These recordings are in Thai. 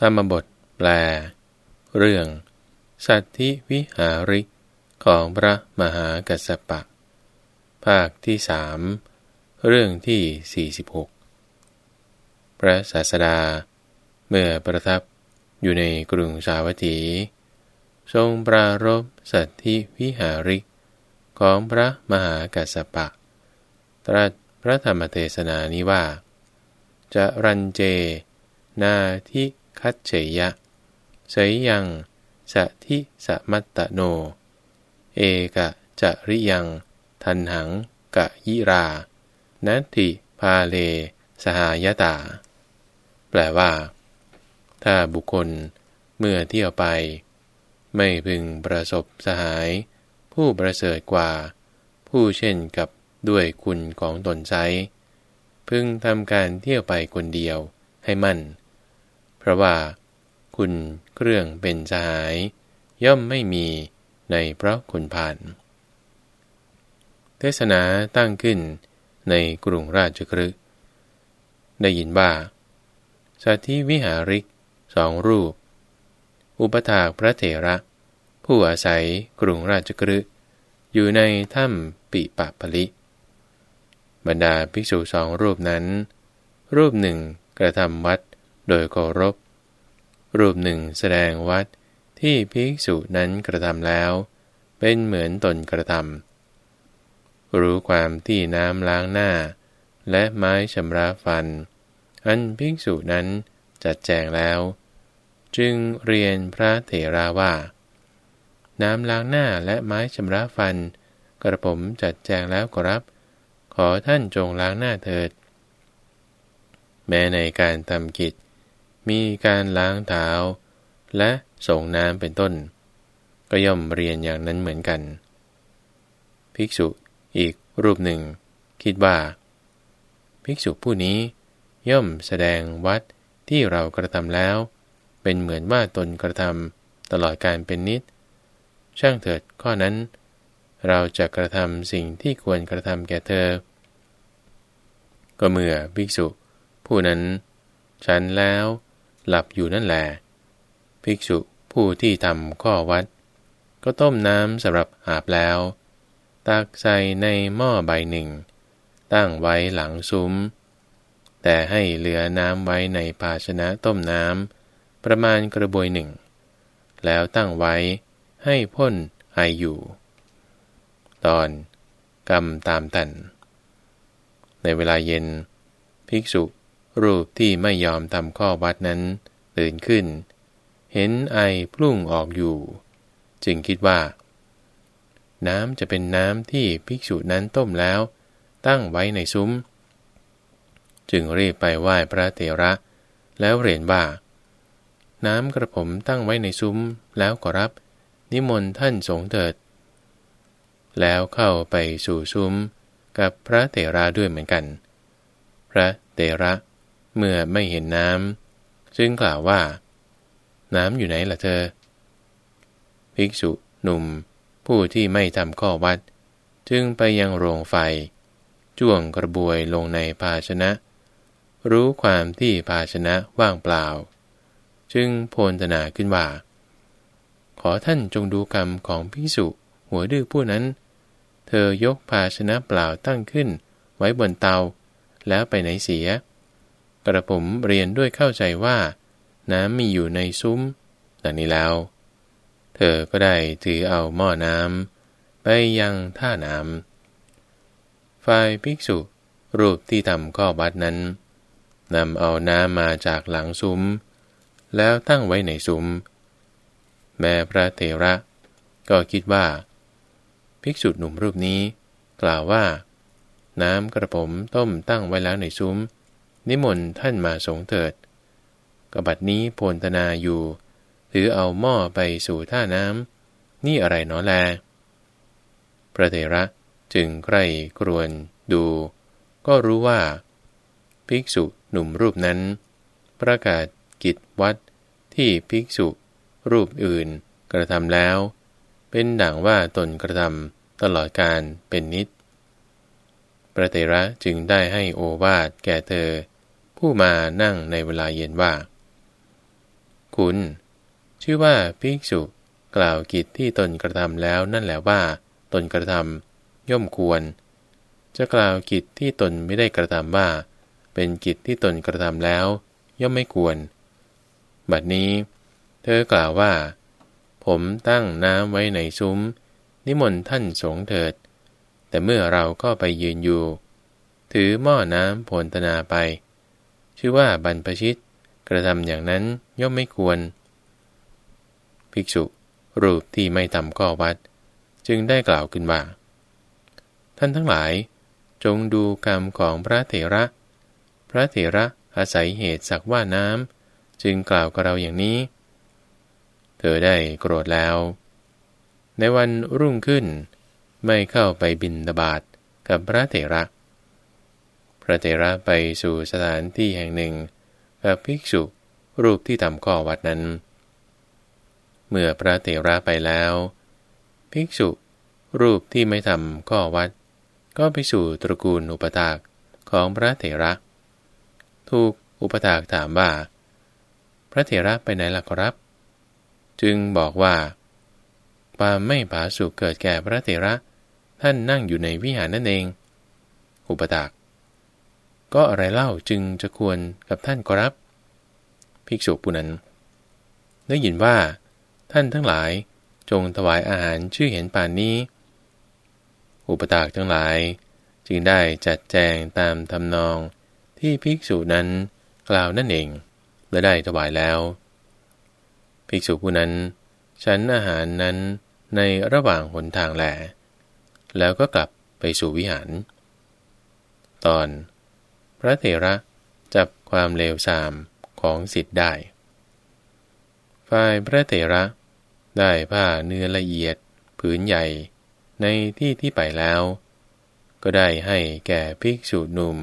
ธรรมบทแปล เรื่อง สัตธิวิหาริกของพระมหากัสสปะ ภาคที่สามเรื่องที่ 46 พระศาสดา เมื่อประทับอยู่ในกรุงสาวัตถี ทรงปรารบสัตธิวิหาริกของพระมหากัสสปะ ตรัสพระธรรมเทศนานี้ว่า จะรันเจ นาทิ คัจเฉยะเสยยังสะทิสมัตตโน เอกะจะริยัง ทันหังกะยิรานัตติพาเล สหายตา แปลว่า ถ้าบุคคลเมื่อเที่ยวไป ไม่พึงประสบสหาย ผู้ประเสริฐกว่า ผู้เช่นกับด้วยคุณของตนใช้พึงทำการเที่ยวไปคนเดียวให้มั่น เพราะว่า คุณเครื่องเป็นสหาย ย่อมไม่มีในพระคุณผ่านเทศนาตั้งขึ้นในกรุงราชครึกได้ยินว่าสัตธิวิหาริกสองรูป อุปถากพระเถระ ผู้อาศัยกรุงราชกฤห์อยู่ในถ้ำปิปะพลิ บรรดาภิกษุสองรูปนั้น รูปหนึ่งกระทำวัด โดยเคารพ รูปหนึ่งแสดงวัดที่ภิกษุนั้นกระทำแล้ว เป็นเหมือนตนกระทำรู้ความที่น้ำล้างหน้า และไม้ชำระฟัน อันภิกษุนั้นจัดแจงแล้ว จึงเรียนพระเถราว่า น้ำล้างหน้าและไม้ชำระฟัน กระผมจัดแจงแล้วกรับ ขอท่านจงล้างหน้าเถิด แม้ในการทำกิจ มีการล้างเท้า และส่งน้ำเป็นต้น ก็ย่อมเรียนอย่างนั้นเหมือนกัน ภิกษุอีกรูปหนึ่ง คิดว่า ภิกษุผู้นี้ ย่อมแสดงวัดที่เรากระทำแล้ว เป็นเหมือนว่าตนกระทำตลอดการเป็นนิด ช่างเถิดข้อนั้น เราจะกระทำสิ่งที่ควรกระทำแก่เธอ ก็เมื่อภิกษุ ผู้นั้น ฉันแล้ว หลับอยู่นั่นแหละภิกษุผู้ที่ทำข้อวัด ก็ต้มน้ำสำหรับอาบแล้ว ตักใส่ในหม้อใบหนึ่ง ตั้งไว้หลังซุ้ม แต่ให้เหลือน้ำไว้ในภาชนะต้มน้ำประมาณกระบวยหนึ่ง แล้วตั้งไว้ให้พ่นไออยู่ ตอนกรรมตามตัน ในเวลาเย็น ภิกษุ รูปที่ไม่ยอมทำข้อวัดนั้นตื่นขึ้น เห็นไอพุ่งออกอยู่ จึงคิดว่า น้ำจะเป็นน้ำที่ภิกษุนั้นต้มแล้ว ตั้งไว้ในซุ้ม จึงรีบไปไหว้พระเถระ แล้วเรียนว่า น้ำกระผมตั้งไว้ในซุ้มแล้วก็รับ นิมนต์ท่านสงเถิด แล้วเข้าไปสู่ซุ้มกับพระเถระด้วยเหมือนกัน พระเถระ เมื่อไม่เห็นน้ำจึงกล่าวว่า น้ำอยู่ไหนล่ะเธอ ภิกษุหนุ่ม ผู้ที่ไม่ทำข้อวัด จึงไปยังโรงไฟ จ้วงกระบวยลงในภาชนะ รู้ความที่ภาชนะว่างเปล่า จึงโพลธนาขึ้นว่า ขอท่านจงดูกรรมของภิกษุหัวดื้อผู้นั้น เธอยกภาชนะเปล่าตั้งขึ้นไว้บนเตา แล้วไปไหนเสีย กระผมเรียนด้วยเข้าใจว่า น้ำมีอยู่ในซุ้มดังนี้แล้ว เธอก็ได้ถือเอาหม้อน้ำไปยังท่าน้ำฝ่ายภิกษุรูปที่ทำข้อบัดนั้นนำเอาน้ำมาจากหลังซุ้ม แล้วตั้งไว้ในซุ้ม แม่พระเถระ ก็คิดว่า ภิกษุหนุ่มรูปนี้ กล่าวว่า น้ำกระผมต้มตั้งไว้แล้วในซุ้ม นิมนต์ท่านมาสงเถิดกบัดนี้โพลธนาอยู่ ถือเอาหม้อไปสู่ท่าน้ำนี่อะไรเนาะแล พระเถระจึงใกล้กรวนดู ก็รู้ว่า ภิกษุหนุ่มรูปนั้น ประกาศกิจวัดที่ภิกษุรูปอื่นกระทำแล้ว เป็นดังว่าตนกระทำตลอดการเป็นนิด พระเถระจึงได้ให้โอวาทแก่เธอ ผู้มานั่งในเวลาเย็นว่า คุณ ชื่อว่าภิกษุกล่าวกิจที่ตนกระทำแล้วนั่นแหละว่า ตนกระทำย่อมควร จะกล่าวกิจที่ตนไม่ได้กระทำว่า เป็นกิจที่ตนกระทำแล้ว ย่อมไม่ควร บัดนี้ เธอกล่าวว่า ผมตั้งน้ำไว้ในซุ้ม นิมนต์ท่านสงเถิด แต่เมื่อเราก็ไปยืนอยู่ ถือหม้อน้ำผลตนาไป ชื่อว่าบรรพชิต กระทำอย่างนั้นย่อมไม่ควร ภิกษุ รูปที่ไม่ทำข้อวัด จึงได้กล่าวขึ้นว่า ท่านทั้งหลาย จงดูกรรมของพระเถระ พระเถระอาศัยเหตุสักว่าน้ำจึงกล่าวกับเราอย่างนี้ เธอได้โกรธแล้ว ในวันรุ่งขึ้นไม่เข้าไปบินตบาทกับพระเถระ ระเถระไปสู่สถานที่แห่งหนึ่งกับภิกษุรูปที่ทำข้อวัดนั้น เมื่อพระเถระไปแล้ว ภิกษุรูปที่ไม่ทำข้อวัด ก็ไปสู่ตระกูลอุปถากของพระเถระ ถูกอุปถากถามว่า พระเถระไปไหนล่ะครับ จึงบอกว่าความไม่ผาสุกเกิดแก่พระเถระ ท่านนั่งอยู่ในวิหารนั่นเอง อุปถาก ก็อะไรเล่าจึงจะควรกับท่านก็รับ ภิกษุผู้นั้น ได้ยินว่า ท่านทั้งหลายจงถวายอาหารชื่อเห็นป่านนี้ อุปตากทั้งหลาย จึงได้จัดแจงตามทำนองที่ภิกษุนั้นกล่าวนั่นเอง และได้ถวายแล้ว ภิกษุผู้นั้น ฉันอาหารนั้นในระหว่างหนทางแหลแล้วก็กลับไปสู่วิหาร ตอน พระเถระจับความเลวทรามของสิทธิ์ได้ ฝ่ายพระเถระได้ผ้าเนื้อละเอียดผืนใหญ่ในที่ที่ไปแล้ว ก็ได้ให้แก่ภิกษุหนุ่ม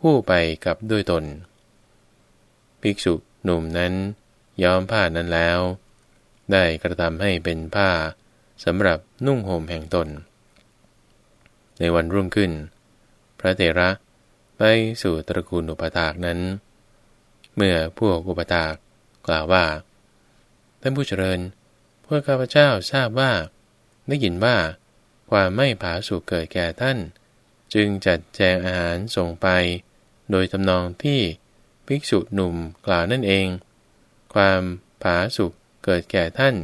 ผู้ไปกับด้วยตน ภิกษุหนุ่มนั้นย้อมผ้านั้นแล้ว ได้กระทำให้เป็นผ้าสำหรับนุ่งห่มแห่งตน ในวันรุ่งขึ้น พระเถระ ไปสู่ตระกูลอุปถากนั้น เมื่อพวกอุปถากกล่าวว่า ท่านผู้เจริญ พวกข้าพเจ้าทราบว่า ได้ยินว่า ความไม่ผาสุกเกิดแก่ท่าน จึงจัดแจงอาหารส่งไป โดยทำนองที่ภิกษุหนุ่มกล่าวนั่นเอง ความผาสุกเกิดแก่ท่าน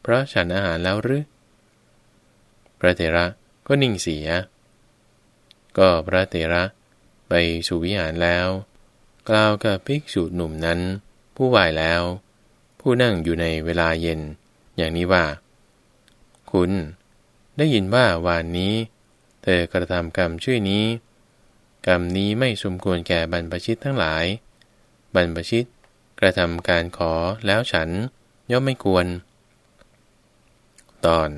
เพราะฉันอาหารแล้วหรือ พระเถระก็นิ่งเสีย ก็พระเถระ ไปสู่วิหารแล้ว กล่าวกับภิกษุหนุ่มนั้น ผู้ไหวแล้ว ผู้นั่งอยู่ในเวลาเย็น อย่างนี้ว่า คุณได้ยินว่าวานนี้ เธอกระทำกรรมช่วยนี้ กรรมนี้ไม่สมควรแก่บรรพชิตทั้งหลาย บรรพชิตกระทำการขอแล้วฉันย่อมไม่ควร ตอน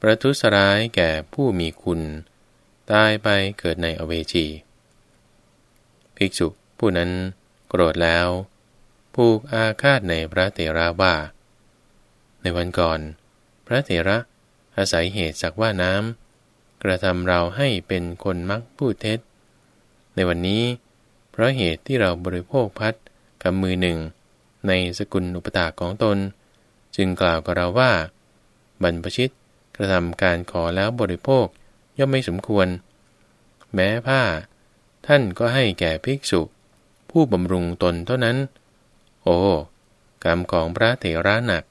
ประทุษร้ายแก่ผู้มีคุณ ตายไปเกิดในอเวจี ภิกษุผู้นั้นโกรธแล้ว ผูกอาฆาตในพระเถระว่า ในวันก่อน พระเถระอาศัยเหตุสักว่าน้ำกระทำเราให้เป็นคนมักพูดเท็จ ในวันนี้ เพราะเหตุที่เราบริโภคพัดกับมือหนึ่ง ในสกุลอุปถาของตน จึงกล่าวกับเราว่า บรรพชิตกระทำการขอแล้วบริโภคย่อมไม่สมควร แม้ผ้า ท่านก็ให้แก่ภิกษุ ผู้บำรุงตนเท่านั้น โอ้กรรมของพระเถระหนัก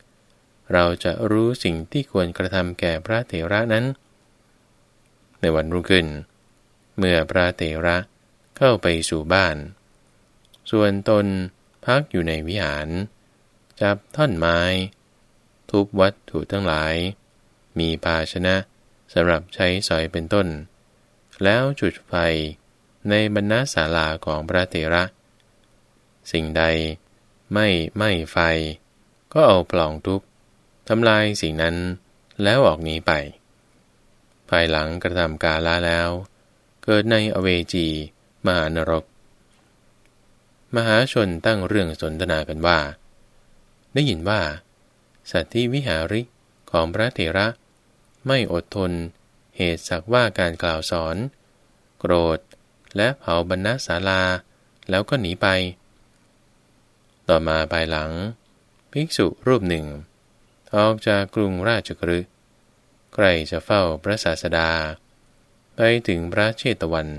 เราจะรู้สิ่งที่ควรกระทำแก่พระเถระนั้น ในวันรุ่งขึ้น เมื่อพระเถระเข้าไปสู่บ้าน ส่วนตนพักอยู่ในวิหาร จับท่อนไม้ ทุบวัตถุทั้งหลาย มีภาชนะสำหรับใช้สอยเป็นต้น แล้วจุดไฟ ในบรรณาศาลาของพระเถระ สิ่งใดไม่ไม่ไฟ ก็เอาปล่องทุบทำลายสิ่งนั้นแล้วออกหนีไป ภายหลังกระทำกาลาแล้ว เกิดในอเวจีมหานรก มหาชนตั้งเรื่องสนทนากันว่า ได้ยินว่า สัตว์ที่วิหาริกของพระเถระ ไม่อดทนเหตุสักว่าการกล่าวสอน โกรธ และเผาบรรณาศาลา แล้วก็หนีไป ต่อมาภายหลัง ภิกษุรูปหนึ่ง ออกจากกรุงราชกฤห์ใกล้จะเฝ้าพระศาสดา ไปถึงพระเชตวัน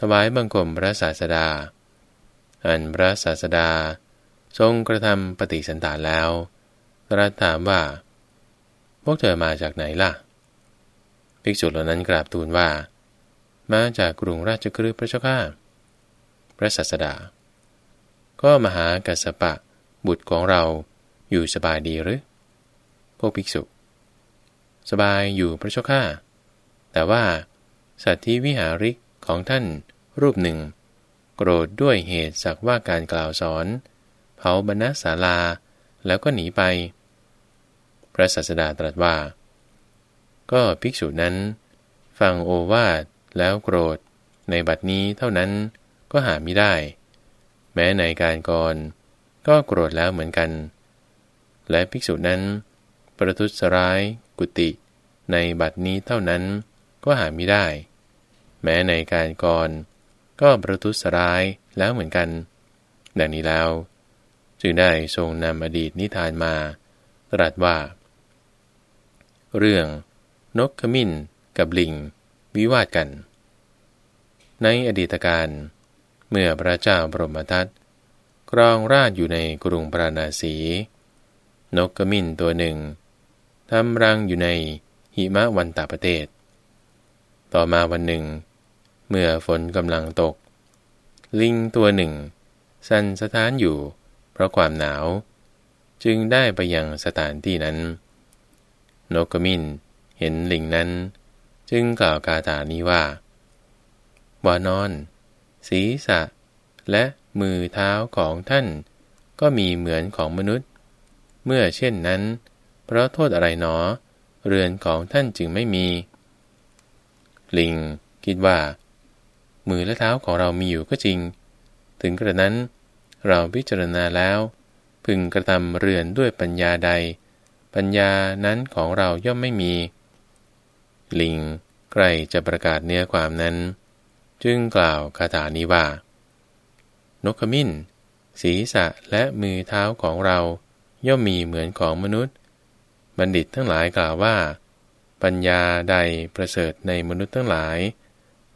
ถวายบังคมพระศาสดา อันพระศาสดา ทรงกระทำปฏิสันตานแล้วตรัสถามว่า พวกเธอมาจากไหนล่ะ ภิกษุเหล่านั้นกราบทูลว่า มาจากกรุงราชกฤห์พระเจ้าข้าพระศาสดา ก็มหากัสปะบุตรของเราอยู่สบายดีหรือพวกภิกษุ สบายอยู่พระเจ้าข้าแต่ว่า สัตว์ที่วิหาริกของท่านรูปหนึ่ง โกรธด้วยเหตุสักว่าการกล่าวสอน เผาบรรณศาลาแล้วก็หนีไป พระศาสดาตรัสว่า ก็ภิกษุนั้น ฟังโอวาท แล้วโกรธ ในบัดนี้เท่านั้นก็หาไม่ได้ แม้ในการก่อนก็โกรธแล้วเหมือนกัน และภิกษุนั้น ประทุษร้ายกุติ ในบัดนี้เท่านั้นก็หาไม่ได้ แม้ในการก่อนก็ประทุษร้ายแล้วเหมือนกัน ดังนี้แล้ว จึงได้ทรงนำอดีตนิทานมา ตรัสว่า เรื่องนกขมิ้นกับลิง วิวาทกัน ในอดีตการ เมื่อพระเจ้าบรมทัตครองราชอยู่ในกรุงปราณาสี นกกระมิ่นตัวหนึ่งทำรังอยู่ในหิมะวันตาประเทศ ต่อมาวันหนึ่ง เมื่อฝนกำลังตก ลิงตัวหนึ่ง สั่นสถานอยู่ เพราะความหนาว จึงได้ไปยังสถานที่นั้น นกกระมิ่นเห็นลิงนั้น จึงกล่าวกาถานี้ว่า วานอน ศีรษะ และมือเท้าของท่าน ก็มีเหมือนของมนุษย์ เมื่อเช่นนั้น เพราะโทษอะไรหนอ เรือนของท่านจึงไม่มี ลิง คิดว่า มือและเท้าของเรามีอยู่ก็จริง ถึงกระนั้น เราพิจารณาแล้ว พึงกระทำเรือนด้วยปัญญาใด ปัญญานั้นของเราย่อมไม่มี ลิงใกล้จะประกาศเนื้อความนั้น จึงกล่าวคาถานี้ว่า นกขมิ้น ศีรษะและมือเท้าของเราย่อมมีเหมือนของมนุษย์ บัณฑิตทั้งหลายกล่าวว่า ปัญญาใดประเสริฐในมนุษย์ทั้งหลาย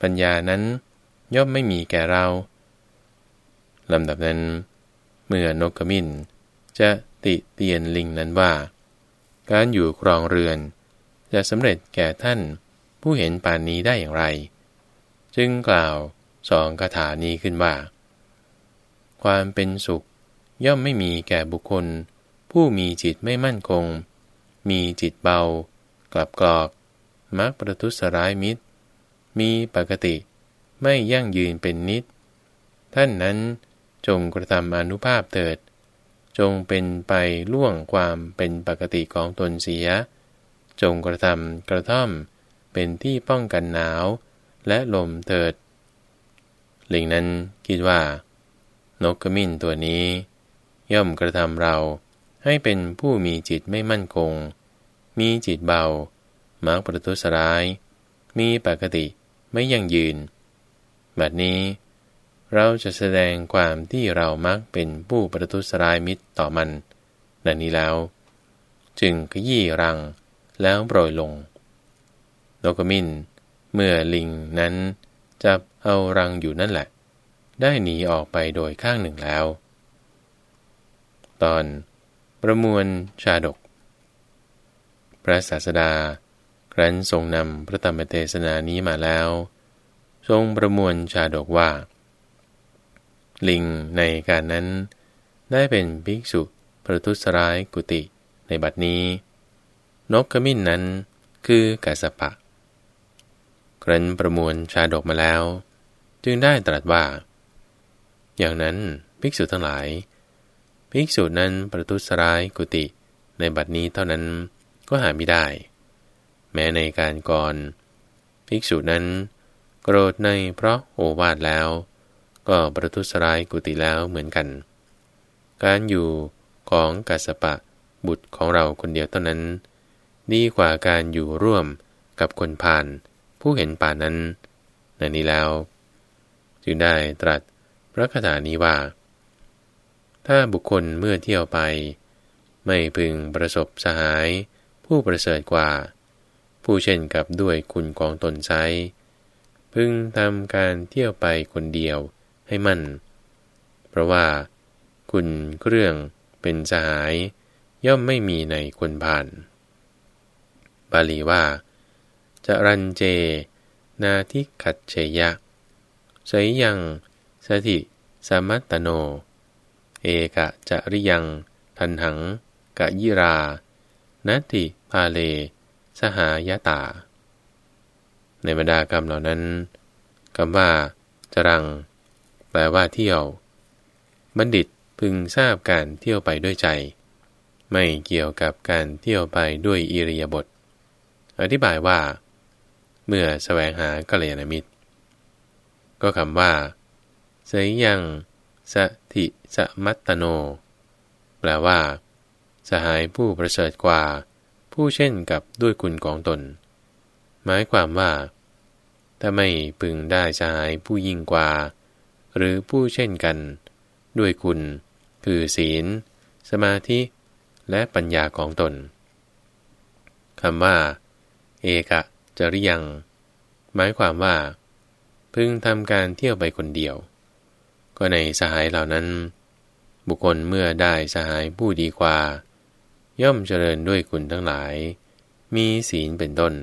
ปัญญานั้นย่อมไม่มีแก่เราลำดับนั้น เมื่อนกขมิ้น จะติเตียนลิงนั้นว่า การอยู่ครองเรือน จะสำเร็จแก่ท่านผู้เห็นปานนี้ได้อย่างไร จึงกล่าวสองคาถานี้ขึ้นว่า ความเป็นสุขย่อมไม่มีแก่บุคคล ผู้มีจิตไม่มั่นคง มีจิตเบา กลับกรอก มักประทุษร้ายมิตร มีปกติไม่ยั่งยืนเป็นนิด ท่านนั้นจงกระทำอนุภาพเถิด จงเป็นไปล่วงความเป็นปกติของตนเสีย จงกระทำกระท่อม เป็นที่ป้องกันหนาว และลมเถิด ลิงนั้นคิดว่า นกขมิ้นตัวนี้ ย่อมกระทำเราให้เป็นผู้มีจิตไม่มั่นคง มีจิตเบา มักประทุษร้าย มีปกติไม่ยั่งยืนแบบนี้เราจะแสดงความที่เรามักเป็นผู้ประทุษร้ายมิตรต่อมันดังนี้แล้ว จึงขยี้รัง แล้วโปรยลงนกมิน เมื่อลิงนั้น จับเอารังอยู่นั่นแหละ ได้หนีออกไปโดยข้างหนึ่งแล้ว ตอนประมวลชาดก พระศาสดา ครั้นทรงนำพระธรรมเทศนานี้มาแล้ว ทรงประมวลชาดกว่า ลิงในการนั้น ได้เป็นภิกษุประทุษร้ายกุติในบัดนี้ นกขมิ้นนั้นคือกาสปะ ครั้นประมวลชาดกมาแล้ว จึงได้ตรัสว่า อย่างนั้นภิกษุทั้งหลาย ภิกษุนั้นประทุษร้ายกุติในบัดนี้เท่านั้นก็หาไม่ได้ แม้ในการก่อน ภิกษุนั้น โกรธในเพราะโอวาทแล้ว ก็ประทุษร้ายกุติแล้วเหมือนกัน การอยู่ของกัสปะบุตรของเราคนเดียวเท่านั้น ดีกว่าการอยู่ร่วมกับคนผ่านผู้เห็นป่านั้นในนี้แล้ว จึงได้ตรัสพระคาถานี้ว่า ถ้าบุคคลเมื่อเที่ยวไป ไม่พึงประสบสหายผู้ประเสริฐกว่า ผู้เช่นกับด้วยคุณของตนใช้พึงทำการเที่ยวไปคนเดียวให้มั่น เพราะว่า คุณเครื่องเป็นสหายย่อมไม่มีในคนผ่าน บาลีว่าจะรันเจ นาทิขัดเชยะสยยังสถิสมัตตโน เอกะจะริยัง ทันหัง กะยิรานัตติพาเล สหายตา ในบรรดากรรมเหล่านั้นคำว่าจรัง แปลว่าเที่ยว บัณฑิตพึงทราบการเที่ยวไปด้วยใจ ไม่เกี่ยวกับการเที่ยวไปด้วยอิริยาบถ อธิบายว่า เมื่อแสวงหากัลยาณมิตร ก็คำว่าเสยยังสถิสมัตตโน แปลว่า สหายผู้ประเสริฐกว่า ผู้เช่นกับด้วยคุณของตน หมายความว่า ถ้าไม่พึงได้สหายผู้ยิ่งกว่า หรือผู้เช่นกัน ด้วยคุณ คือศีล สมาธิ และปัญญาของตนคำว่า เอกะจริยัง หมายความว่า พึงทำการเที่ยวไปคนเดียว ก็ในสหายเหล่านั้น บุคคลเมื่อได้สหายผู้ดีกว่า ย่อมเจริญด้วยคุณทั้งหลาย มีศีลเป็นต้น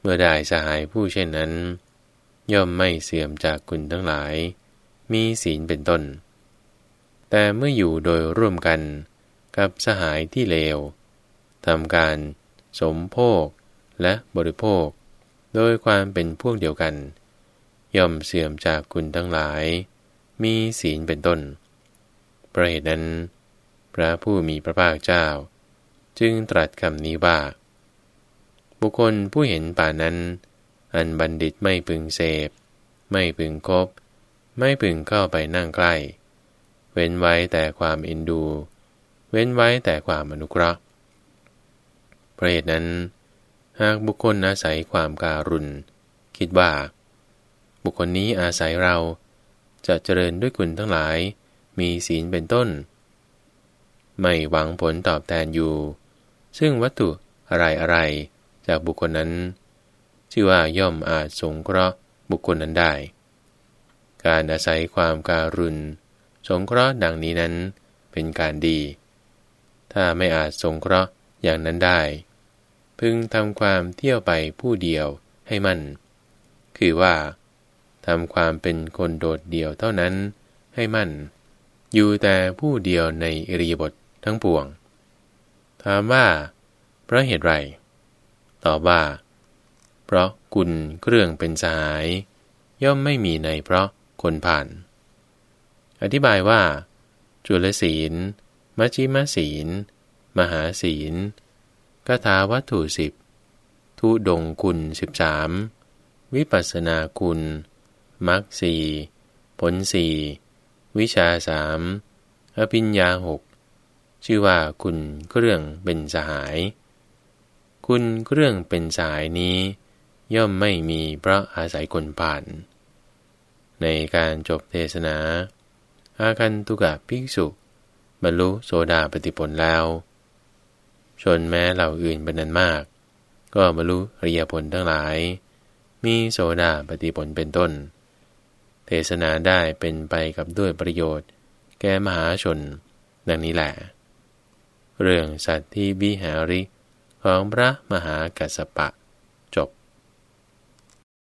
เมื่อได้สหายผู้เช่นนั้น ย่อมไม่เสื่อมจากคุณทั้งหลาย มีศีลเป็นต้น แต่เมื่ออยู่โดยร่วมกันกับสหายที่เลวทำการสมโภค และบริโภค โดยความเป็นพวกเดียวกัน ย่อมเสื่อมจากคุณทั้งหลาย มีศีลเป็นต้นประเหตุนั้น พระผู้มีพระภาคเจ้า จึงตรัสคำนี้ว่า บุคคลผู้เห็นป่านั้น อันบัณฑิตไม่พึงเสพ ไม่พึงคบ ไม่พึงเข้าไปนั่งใกล้ เว้นไว้แต่ความเอ็นดู เว้นไว้แต่ความอนุเคราะห์ประเหตุนั้น หากบุคคลอาศัยความการุณ คิดว่า บุคคลนี้อาศัยเราจะเจริญด้วยคุณทั้งหลาย มีศีลเป็นต้น ไม่หวังผลตอบแทนอยู่ ซึ่งวัตถุอะไรอะไรจากบุคคลนั้น ชื่อว่าย่อมอาจสงเคราะห์บุคคลนั้นได้ การอาศัยความการุณ สงเคราะห์ดังนี้นั้นเป็นการดี ถ้าไม่อาจสงเคราะห์อย่างนั้นได้ พึงทำความเที่ยวไปผู้เดียวให้มั่น คือว่าทำความเป็นคนโดดเดี่ยวเท่านั้นให้มั่น อยู่แต่ผู้เดียวในอริยบททั้งปวง ถามว่า เพราะเหตุไรตอบว่า เพราะกุลเครื่องเป็นสาย ย่อมไม่มีในเพราะคนผ่าน อธิบายว่า จุลศีล มัชิมศีล มหาศีล กถาวัตถุสิบทุดงคุณสิบสามวิปัสนาคุณมรรคสี่ผลสี่วิชาสามอภิญญาหกชื่อว่าคุณเครื่องเป็นสหาย คุณเครื่องเป็นสายนี้ ย่อมไม่มีเพราะอาศัยคนผ่าน ในการจบเทศนา อาคันตุกะภิกษุ บรรลุโสดาปฏิผลแล้ว ชนแม้เหล่าอื่นเป็นนันมาก ก็บรรลุอริยผลทั้งหลาย มีโสดาปฏิผลเป็นต้น เทศนาได้เป็นไปกับด้วยประโยชน์ แก่มหาชน ดังนี้แหละ เรื่องสัตว์ที่วิหาริของพระมหากัสสปะ